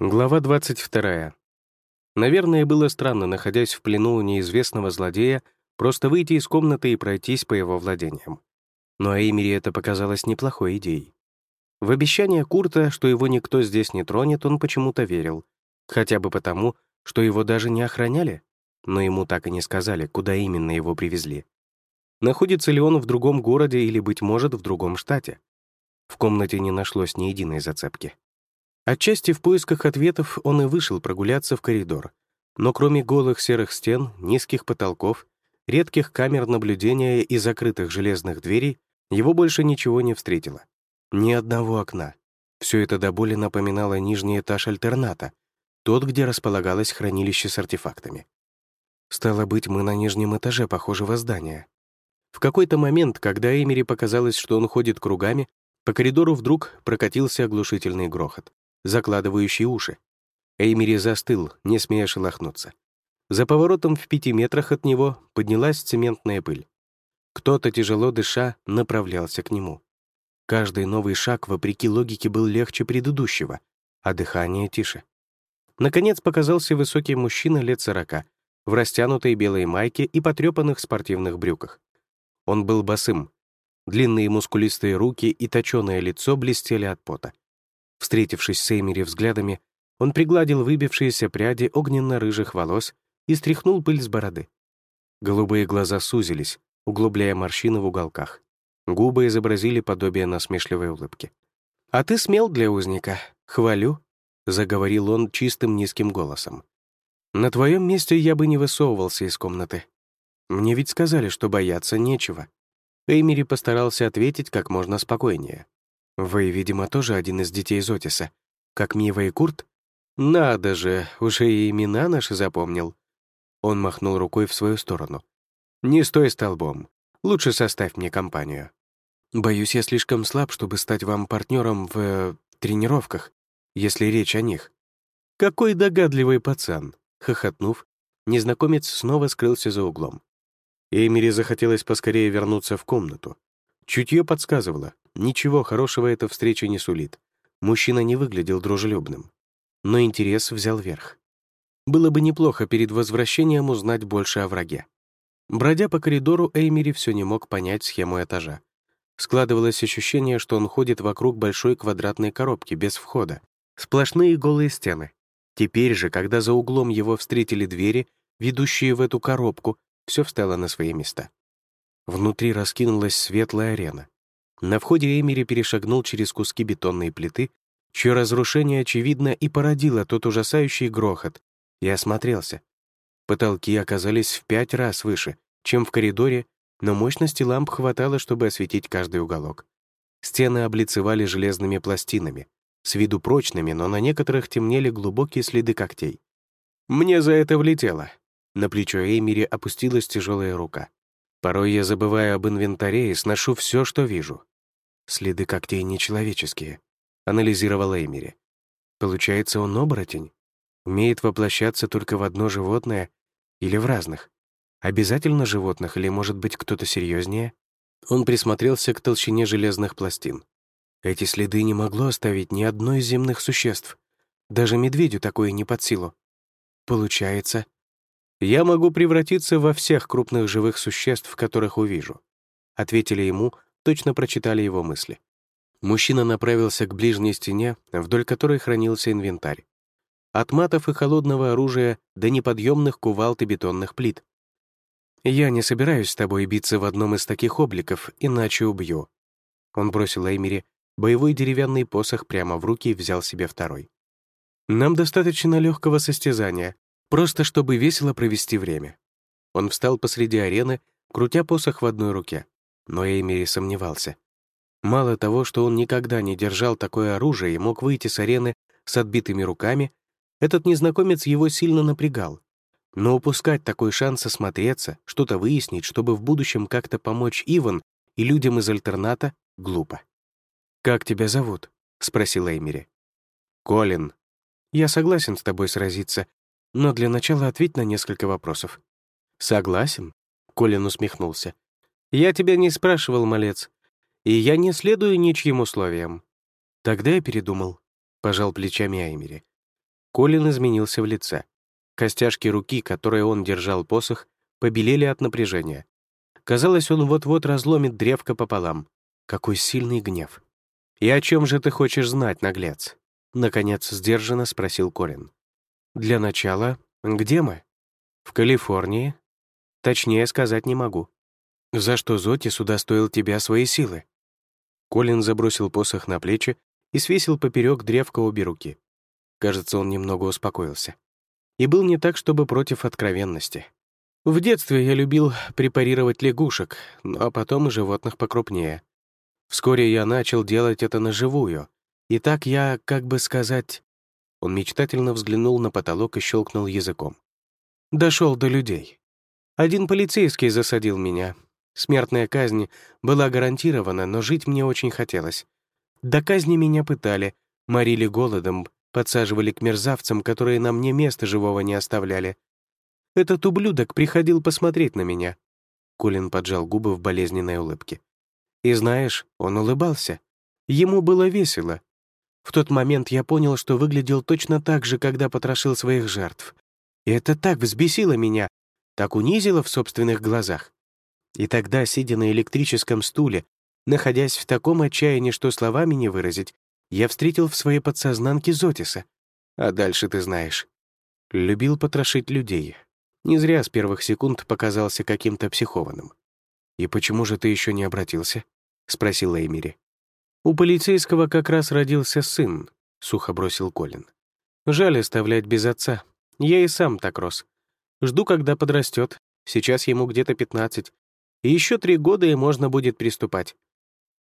Глава 22. Наверное, было странно, находясь в плену у неизвестного злодея, просто выйти из комнаты и пройтись по его владениям. Но Эймери это показалось неплохой идеей. В обещание Курта, что его никто здесь не тронет, он почему-то верил. Хотя бы потому, что его даже не охраняли, но ему так и не сказали, куда именно его привезли. Находится ли он в другом городе или, быть может, в другом штате? В комнате не нашлось ни единой зацепки. Отчасти в поисках ответов он и вышел прогуляться в коридор. Но кроме голых серых стен, низких потолков, редких камер наблюдения и закрытых железных дверей, его больше ничего не встретило. Ни одного окна. Все это до боли напоминало нижний этаж альтерната, тот, где располагалось хранилище с артефактами. Стало быть, мы на нижнем этаже похожего здания. В какой-то момент, когда Эмери показалось, что он ходит кругами, по коридору вдруг прокатился оглушительный грохот закладывающий уши. Эймери застыл, не смея шелохнуться. За поворотом в пяти метрах от него поднялась цементная пыль. Кто-то, тяжело дыша, направлялся к нему. Каждый новый шаг, вопреки логике, был легче предыдущего, а дыхание тише. Наконец показался высокий мужчина лет сорока, в растянутой белой майке и потрепанных спортивных брюках. Он был босым. Длинные мускулистые руки и точёное лицо блестели от пота. Встретившись с Эймери взглядами, он пригладил выбившиеся пряди огненно-рыжих волос и стряхнул пыль с бороды. Голубые глаза сузились, углубляя морщины в уголках. Губы изобразили подобие насмешливой улыбки. «А ты смел для узника. Хвалю», — заговорил он чистым низким голосом. «На твоем месте я бы не высовывался из комнаты. Мне ведь сказали, что бояться нечего». Эймери постарался ответить как можно спокойнее. Вы, видимо, тоже один из детей Зотиса, как Мива и Курт? Надо же, уже и имена наши запомнил. Он махнул рукой в свою сторону. Не стой столбом. Лучше составь мне компанию. Боюсь, я слишком слаб, чтобы стать вам партнером в э, тренировках, если речь о них. Какой догадливый пацан! Хохотнув, незнакомец снова скрылся за углом. Эмире захотелось поскорее вернуться в комнату. Чутье подсказывало, Ничего хорошего эта встреча не сулит. Мужчина не выглядел дружелюбным. Но интерес взял верх. Было бы неплохо перед возвращением узнать больше о враге. Бродя по коридору, Эймери все не мог понять схему этажа. Складывалось ощущение, что он ходит вокруг большой квадратной коробки без входа. Сплошные голые стены. Теперь же, когда за углом его встретили двери, ведущие в эту коробку, все встало на свои места. Внутри раскинулась светлая арена. На входе Эмери перешагнул через куски бетонной плиты, чье разрушение, очевидно, и породило тот ужасающий грохот, и осмотрелся. Потолки оказались в пять раз выше, чем в коридоре, но мощности ламп хватало, чтобы осветить каждый уголок. Стены облицевали железными пластинами, с виду прочными, но на некоторых темнели глубокие следы когтей. «Мне за это влетело». На плечо Эймери опустилась тяжелая рука. Порой я забываю об инвентаре и сношу все, что вижу. Следы когтей нечеловеческие, анализировал Эймери. Получается, он оборотень? Умеет воплощаться только в одно животное или в разных? Обязательно животных или, может быть, кто-то серьезнее? Он присмотрелся к толщине железных пластин. Эти следы не могло оставить ни одно из земных существ. Даже медведю такое не под силу. Получается, я могу превратиться во всех крупных живых существ, которых увижу, ответили ему точно прочитали его мысли. Мужчина направился к ближней стене, вдоль которой хранился инвентарь. От матов и холодного оружия до неподъемных кувалд и бетонных плит. «Я не собираюсь с тобой биться в одном из таких обликов, иначе убью». Он бросил Эймери боевой деревянный посох прямо в руки и взял себе второй. «Нам достаточно легкого состязания, просто чтобы весело провести время». Он встал посреди арены, крутя посох в одной руке но Эймери сомневался. Мало того, что он никогда не держал такое оружие и мог выйти с арены с отбитыми руками, этот незнакомец его сильно напрягал. Но упускать такой шанс осмотреться, что-то выяснить, чтобы в будущем как-то помочь Иван и людям из альтерната, глупо. «Как тебя зовут?» — спросил Эймери. «Колин. Я согласен с тобой сразиться, но для начала ответь на несколько вопросов». «Согласен?» — Колин усмехнулся. «Я тебя не спрашивал, малец, и я не следую ничьим условиям». Тогда я передумал, — пожал плечами Аймери. Колин изменился в лице. Костяшки руки, которой он держал посох, побелели от напряжения. Казалось, он вот-вот разломит древко пополам. Какой сильный гнев. «И о чем же ты хочешь знать, наглец?» Наконец, сдержанно спросил Колин. «Для начала, где мы?» «В Калифорнии?» «Точнее сказать не могу». «За что Зоти сюда стоил тебя свои силы?» Колин забросил посох на плечи и свесил поперек древка обе руки. Кажется, он немного успокоился. И был не так, чтобы против откровенности. В детстве я любил препарировать лягушек, ну а потом и животных покрупнее. Вскоре я начал делать это наживую. И так я, как бы сказать... Он мечтательно взглянул на потолок и щелкнул языком. Дошел до людей. Один полицейский засадил меня. Смертная казнь была гарантирована, но жить мне очень хотелось. До казни меня пытали, морили голодом, подсаживали к мерзавцам, которые на мне места живого не оставляли. Этот ублюдок приходил посмотреть на меня. Колин поджал губы в болезненной улыбке. И знаешь, он улыбался. Ему было весело. В тот момент я понял, что выглядел точно так же, когда потрошил своих жертв. И это так взбесило меня, так унизило в собственных глазах. И тогда, сидя на электрическом стуле, находясь в таком отчаянии, что словами не выразить, я встретил в своей подсознанке Зотиса. А дальше ты знаешь. Любил потрошить людей. Не зря с первых секунд показался каким-то психованным. «И почему же ты еще не обратился?» — спросил Эймери. «У полицейского как раз родился сын», — сухо бросил Колин. «Жаль оставлять без отца. Я и сам так рос. Жду, когда подрастет. Сейчас ему где-то пятнадцать. И еще три года, и можно будет приступать».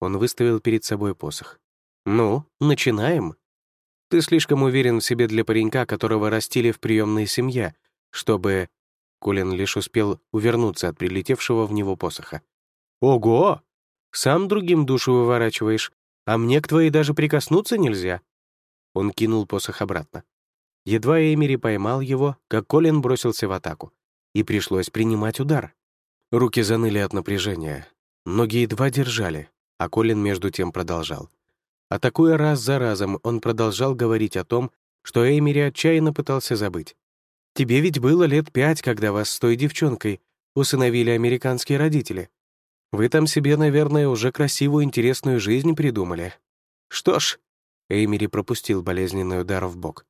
Он выставил перед собой посох. «Ну, начинаем?» «Ты слишком уверен в себе для паренька, которого растили в приемной семье, чтобы...» Колин лишь успел увернуться от прилетевшего в него посоха. «Ого! Сам другим душу выворачиваешь, а мне к твоей даже прикоснуться нельзя». Он кинул посох обратно. Едва Эмери поймал его, как Колин бросился в атаку. И пришлось принимать удар. Руки заныли от напряжения. Ноги едва держали, а Колин между тем продолжал. Атакуя раз за разом, он продолжал говорить о том, что Эмери отчаянно пытался забыть. «Тебе ведь было лет пять, когда вас с той девчонкой усыновили американские родители. Вы там себе, наверное, уже красивую, интересную жизнь придумали. Что ж, Эймери пропустил болезненный удар в бок.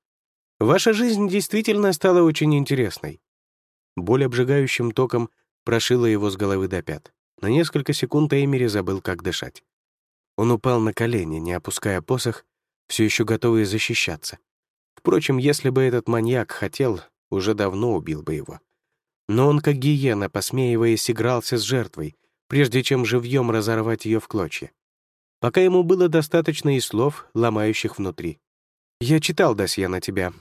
Ваша жизнь действительно стала очень интересной. Боль обжигающим током прошила его с головы до пят. На несколько секунд Эймери забыл, как дышать. Он упал на колени, не опуская посох, все еще готовый защищаться. Впрочем, если бы этот маньяк хотел, уже давно убил бы его. Но он, как гиена, посмеиваясь, игрался с жертвой, прежде чем живьем разорвать ее в клочья. Пока ему было достаточно и слов, ломающих внутри. «Я читал досье на тебя.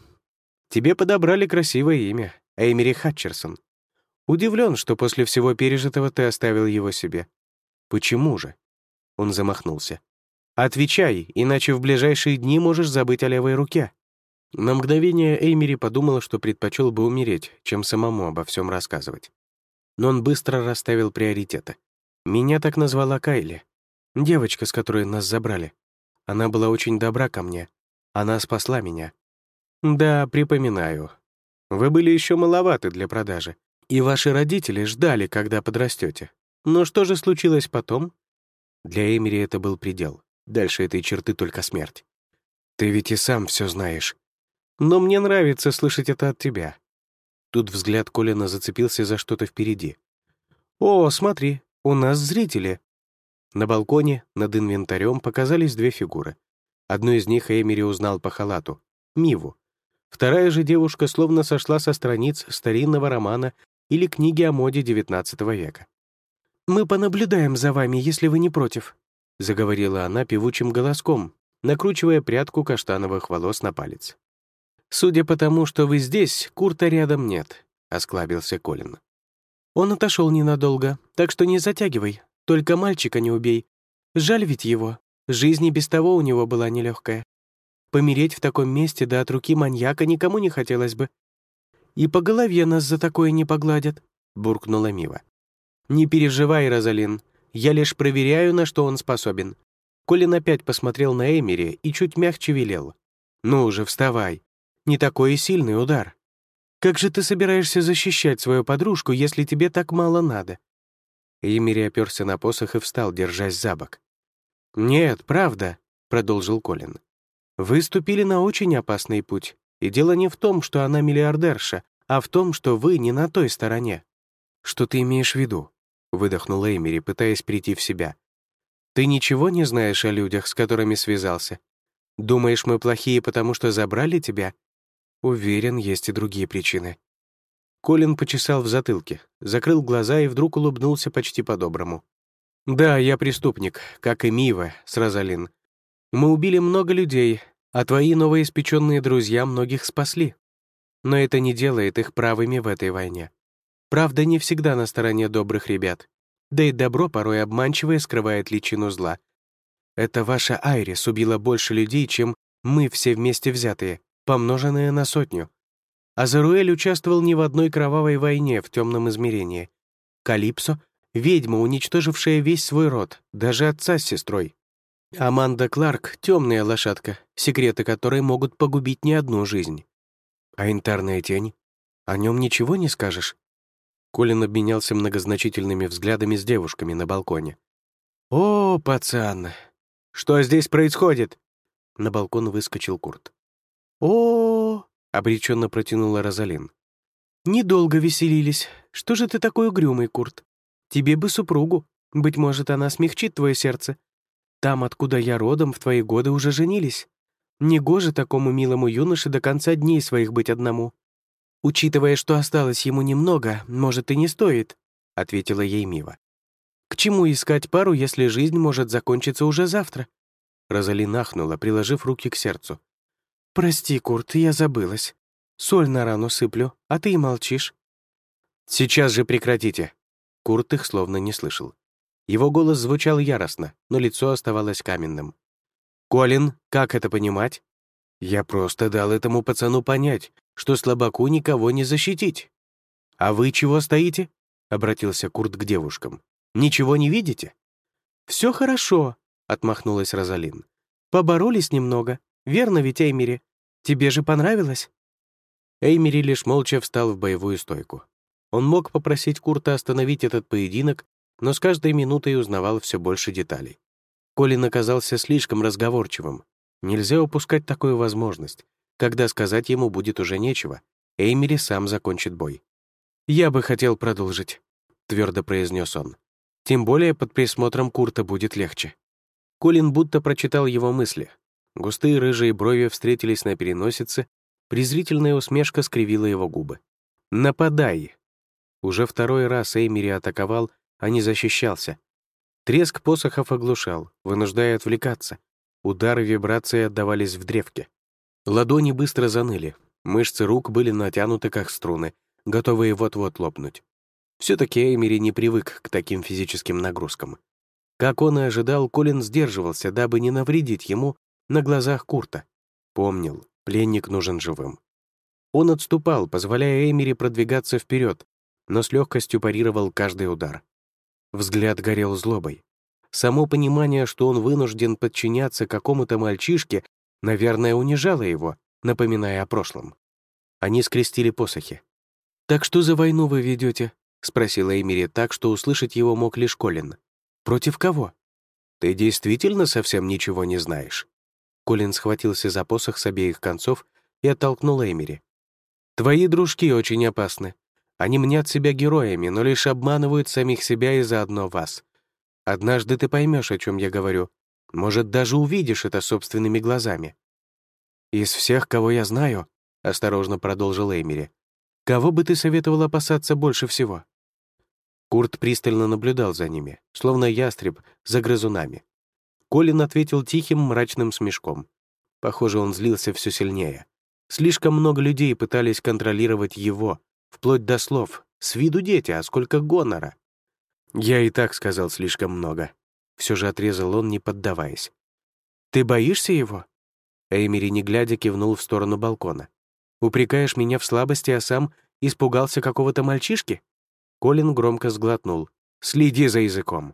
Тебе подобрали красивое имя — Эймери Хатчерсон. Удивлен, что после всего пережитого ты оставил его себе. Почему же?» Он замахнулся. «Отвечай, иначе в ближайшие дни можешь забыть о левой руке». На мгновение Эймери подумала, что предпочел бы умереть, чем самому обо всем рассказывать. Но он быстро расставил приоритеты. Меня так назвала Кайли. Девочка, с которой нас забрали. Она была очень добра ко мне. Она спасла меня. Да, припоминаю. Вы были еще маловаты для продажи. И ваши родители ждали, когда подрастете. Но что же случилось потом? Для Эмери это был предел. Дальше этой черты только смерть. Ты ведь и сам все знаешь. Но мне нравится слышать это от тебя. Тут взгляд Колина зацепился за что-то впереди. «О, смотри, «У нас зрители». На балконе над инвентарем показались две фигуры. Одну из них Эмери узнал по халату — Миву. Вторая же девушка словно сошла со страниц старинного романа или книги о моде XIX века. «Мы понаблюдаем за вами, если вы не против», — заговорила она певучим голоском, накручивая прядку каштановых волос на палец. «Судя по тому, что вы здесь, Курта рядом нет», — осклабился Колин. Он отошел ненадолго, так что не затягивай, только мальчика не убей. Жаль ведь его, жизнь и без того у него была нелегкая. Помереть в таком месте да от руки маньяка никому не хотелось бы. И по голове нас за такое не погладят», — буркнула Мива. «Не переживай, Розалин, я лишь проверяю, на что он способен». Колин опять посмотрел на Эмери и чуть мягче велел. «Ну уже, вставай. не такой и сильный удар. Как же ты собираешься защищать свою подружку, если тебе так мало надо?» Эмири оперся на посох и встал, держась за бок. «Нет, правда», — продолжил Колин. «Вы ступили на очень опасный путь, и дело не в том, что она миллиардерша, а в том, что вы не на той стороне». «Что ты имеешь в виду?» — выдохнула Эмири, пытаясь прийти в себя. «Ты ничего не знаешь о людях, с которыми связался? Думаешь, мы плохие, потому что забрали тебя?» «Уверен, есть и другие причины». Колин почесал в затылке, закрыл глаза и вдруг улыбнулся почти по-доброму. «Да, я преступник, как и Мива с Розалин. Мы убили много людей, а твои новоиспеченные друзья многих спасли. Но это не делает их правыми в этой войне. Правда не всегда на стороне добрых ребят. Да и добро порой обманчивое скрывает личину зла. Это ваша Айрис убила больше людей, чем мы все вместе взятые, помноженные на сотню. Азаруэль участвовал не в одной кровавой войне в темном измерении. Калипсо — ведьма, уничтожившая весь свой род, даже отца с сестрой. Аманда Кларк — темная лошадка, секреты которой могут погубить не одну жизнь. А янтарная тень? О нем ничего не скажешь? Колин обменялся многозначительными взглядами с девушками на балконе. «О, пацан, что здесь происходит?» На балкон выскочил Курт. «О, обреченно протянула Розалин. «Недолго веселились. Что же ты такой угрюмый, Курт? Тебе бы супругу. Быть может, она смягчит твое сердце. Там, откуда я родом, в твои годы уже женились. Негоже такому милому юноше до конца дней своих быть одному. Учитывая, что осталось ему немного, может, и не стоит», — ответила ей Мива. «К чему искать пару, если жизнь может закончиться уже завтра?» Розали нахнула, приложив руки к сердцу. «Прости, Курт, я забылась. Соль на рану сыплю, а ты и молчишь». «Сейчас же прекратите!» Курт их словно не слышал. Его голос звучал яростно, но лицо оставалось каменным. «Колин, как это понимать?» «Я просто дал этому пацану понять, что слабаку никого не защитить. «А вы чего стоите?» — обратился Курт к девушкам. «Ничего не видите?» «Все хорошо», — отмахнулась Розалин. «Поборолись немного. Верно ведь, Эймери? Тебе же понравилось?» Эймери лишь молча встал в боевую стойку. Он мог попросить Курта остановить этот поединок, но с каждой минутой узнавал все больше деталей. Колин оказался слишком разговорчивым. Нельзя упускать такую возможность когда сказать ему будет уже нечего. Эймери сам закончит бой. «Я бы хотел продолжить», — твердо произнес он. «Тем более под присмотром Курта будет легче». Колин будто прочитал его мысли. Густые рыжие брови встретились на переносице, презрительная усмешка скривила его губы. «Нападай!» Уже второй раз Эймери атаковал, а не защищался. Треск посохов оглушал, вынуждая отвлекаться. Удары вибрации отдавались в древке. Ладони быстро заныли, мышцы рук были натянуты, как струны, готовые вот-вот лопнуть. Все-таки Эмери не привык к таким физическим нагрузкам. Как он и ожидал, Колин сдерживался, дабы не навредить ему на глазах Курта. Помнил, пленник нужен живым. Он отступал, позволяя Эмери продвигаться вперед, но с легкостью парировал каждый удар. Взгляд горел злобой. Само понимание, что он вынужден подчиняться какому-то мальчишке, наверное, унижала его, напоминая о прошлом. Они скрестили посохи. «Так что за войну вы ведете? спросила Эмири так, что услышать его мог лишь Колин. «Против кого?» «Ты действительно совсем ничего не знаешь?» Колин схватился за посох с обеих концов и оттолкнул Эмири. «Твои дружки очень опасны. Они мнят себя героями, но лишь обманывают самих себя и заодно вас. Однажды ты поймешь, о чем я говорю, может, даже увидишь это собственными глазами. «Из всех, кого я знаю», — осторожно продолжил Эймери, «кого бы ты советовал опасаться больше всего?» Курт пристально наблюдал за ними, словно ястреб за грызунами. Колин ответил тихим, мрачным смешком. Похоже, он злился все сильнее. Слишком много людей пытались контролировать его, вплоть до слов. С виду дети, а сколько гонора. Я и так сказал слишком много. Все же отрезал он, не поддаваясь. «Ты боишься его?» Эймери, не глядя, кивнул в сторону балкона. «Упрекаешь меня в слабости, а сам испугался какого-то мальчишки?» Колин громко сглотнул. «Следи за языком».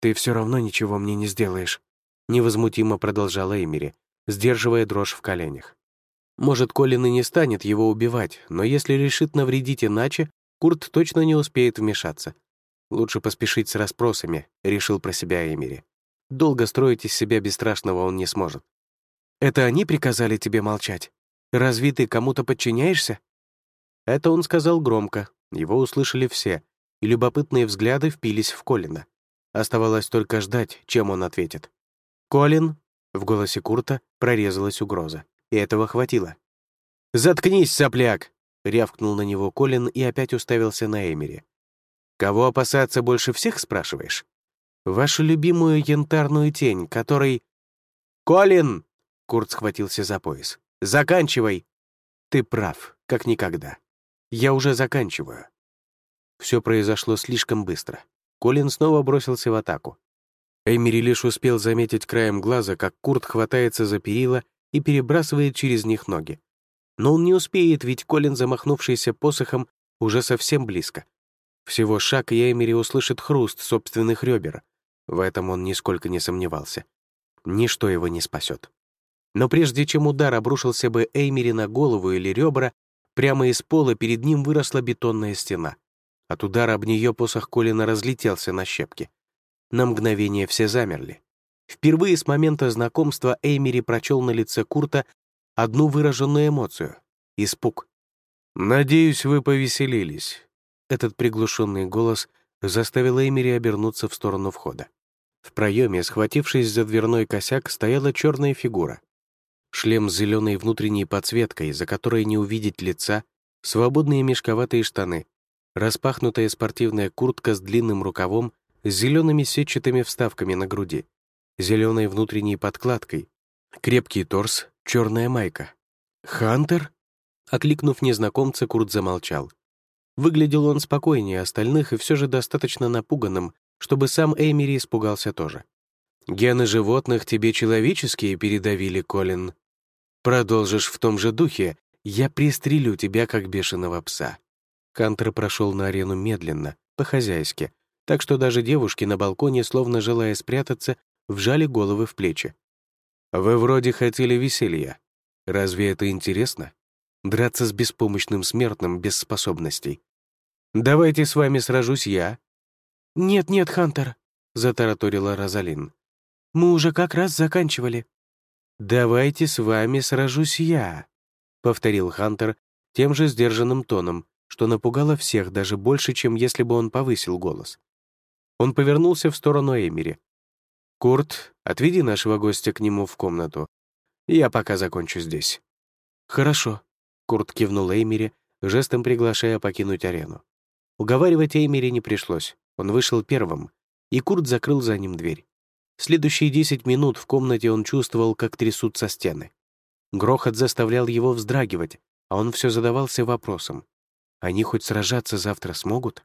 «Ты все равно ничего мне не сделаешь», — невозмутимо продолжала Эймери, сдерживая дрожь в коленях. Может, Колин и не станет его убивать, но если решит навредить иначе, Курт точно не успеет вмешаться. Лучше поспешить с расспросами, решил про себя Эмири. Долго строить из себя бесстрашного он не сможет. «Это они приказали тебе молчать? Разве ты кому-то подчиняешься?» Это он сказал громко, его услышали все, и любопытные взгляды впились в Колина. Оставалось только ждать, чем он ответит. «Колин!» — в голосе Курта прорезалась угроза, и этого хватило. «Заткнись, сопляк!» — рявкнул на него Колин и опять уставился на Эмери. «Кого опасаться больше всех, спрашиваешь? Вашу любимую янтарную тень, которой...» «Колин!» — Курт схватился за пояс. «Заканчивай!» «Ты прав, как никогда. Я уже заканчиваю». Все произошло слишком быстро. Колин снова бросился в атаку. Эмери лишь успел заметить краем глаза, как Курт хватается за перила и перебрасывает через них ноги. Но он не успеет, ведь Колин, замахнувшийся посохом, уже совсем близко. Всего шаг, и Эмери услышит хруст собственных ребер. В этом он нисколько не сомневался. Ничто его не спасет. Но прежде чем удар обрушился бы Эймери на голову или ребра, прямо из пола перед ним выросла бетонная стена. От удара об нее посох Колина разлетелся на щепки. На мгновение все замерли. Впервые с момента знакомства Эймери прочел на лице Курта одну выраженную эмоцию — испуг. «Надеюсь, вы повеселились». Этот приглушенный голос заставил Эймери обернуться в сторону входа. В проеме, схватившись за дверной косяк, стояла черная фигура. Шлем с зеленой внутренней подсветкой, за которой не увидеть лица, свободные мешковатые штаны, распахнутая спортивная куртка с длинным рукавом с зелеными сетчатыми вставками на груди, зеленой внутренней подкладкой, крепкий торс, черная майка. «Хантер?» Окликнув незнакомца, Курт замолчал. Выглядел он спокойнее остальных и все же достаточно напуганным, чтобы сам Эймери испугался тоже. «Гены животных тебе человеческие передавили, Колин. Продолжишь в том же духе, я пристрелю тебя, как бешеного пса». Хантер прошел на арену медленно, по-хозяйски, так что даже девушки на балконе, словно желая спрятаться, вжали головы в плечи. «Вы вроде хотели веселья. Разве это интересно? Драться с беспомощным смертным без способностей. Давайте с вами сражусь я». «Нет-нет, Хантер», — затараторила Розалин. «Мы уже как раз заканчивали». «Давайте с вами сражусь я», — повторил Хантер тем же сдержанным тоном, что напугало всех даже больше, чем если бы он повысил голос. Он повернулся в сторону Эмери. «Курт, отведи нашего гостя к нему в комнату. Я пока закончу здесь». «Хорошо», — Курт кивнул Эймери, жестом приглашая покинуть арену. Уговаривать Эймери не пришлось. Он вышел первым, и Курт закрыл за ним дверь. Следующие десять минут в комнате он чувствовал, как трясутся стены. Грохот заставлял его вздрагивать, а он все задавался вопросом. Они хоть сражаться завтра смогут?